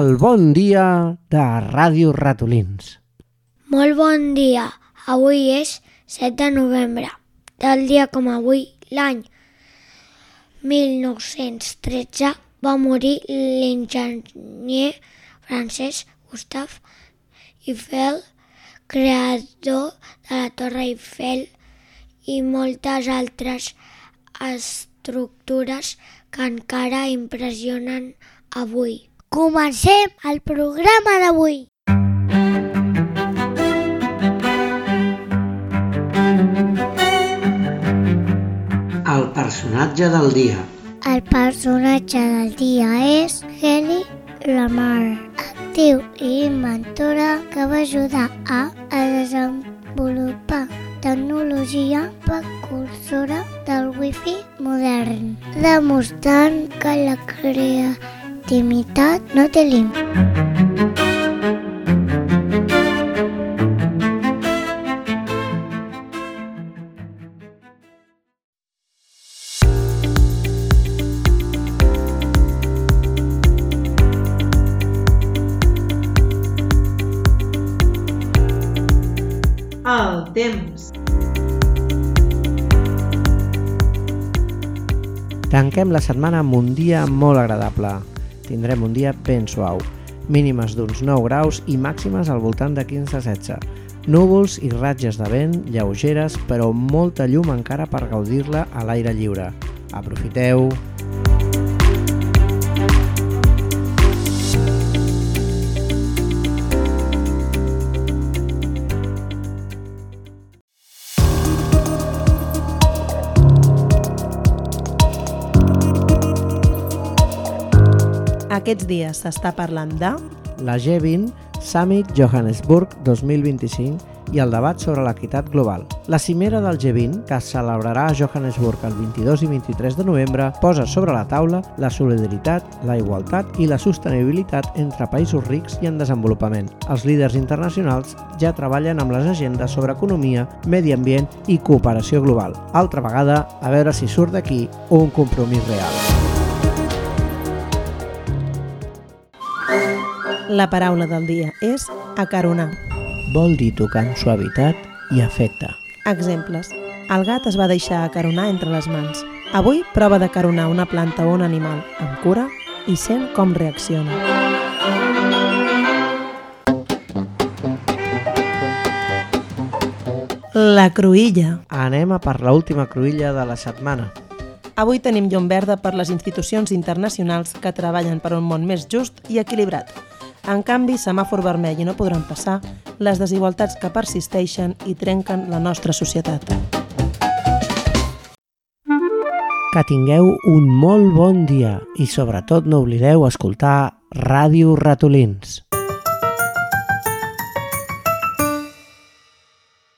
el bon dia de Ràdio Ratolins. Molt bon dia. Avui és 7 de novembre. Del dia com avui, l'any 1913, va morir l'enginyer francès Gustave Eiffel, creador de la Torre Eiffel i moltes altres estructures que encara impressionen avui. Comencem el programa d'avui. El personatge del dia. El personatge del dia és Heli Lamar, actiu i inventora que va ajudar a, a desenvolupar tecnologia precursora del wifi modern, demostrant que la creativitat no té límit. El temps. Tanquem la setmana amb un dia molt agradable. Tindrem un dia ben suau, mínimes d'uns 9 graus i màximes al voltant de 15-16. Núvols i ratges de vent lleugeres, però molta llum encara per gaudir-la a l'aire lliure. Aprofiteu! Aquests dies s'està parlant de... La G20 Summit Johannesburg 2025 i el debat sobre l'equitat global. La cimera del G20, que es celebrarà a Johannesburg el 22 i 23 de novembre, posa sobre la taula la solidaritat, la igualtat i la sostenibilitat entre països rics i en desenvolupament. Els líders internacionals ja treballen amb les agendes sobre economia, medi ambient i cooperació global. Altra vegada, a veure si surt d'aquí un compromís real. La paraula del dia és acaronar. Vol dir tocar amb suavitat i afecte. Exemples. El gat es va deixar acaronar entre les mans. Avui prova d'acaronar una planta o un animal amb cura i sent com reacciona. La cruïlla. Anem a per l'última cruïlla de la setmana. Avui tenim llum verda per les institucions internacionals que treballen per un món més just i equilibrat. En canvi, semàfor vermell i no podran passar les desigualtats que persisteixen i trenquen la nostra societat. Que tingueu un molt bon dia i sobretot no oblideu escoltar Ràdio Ratolins.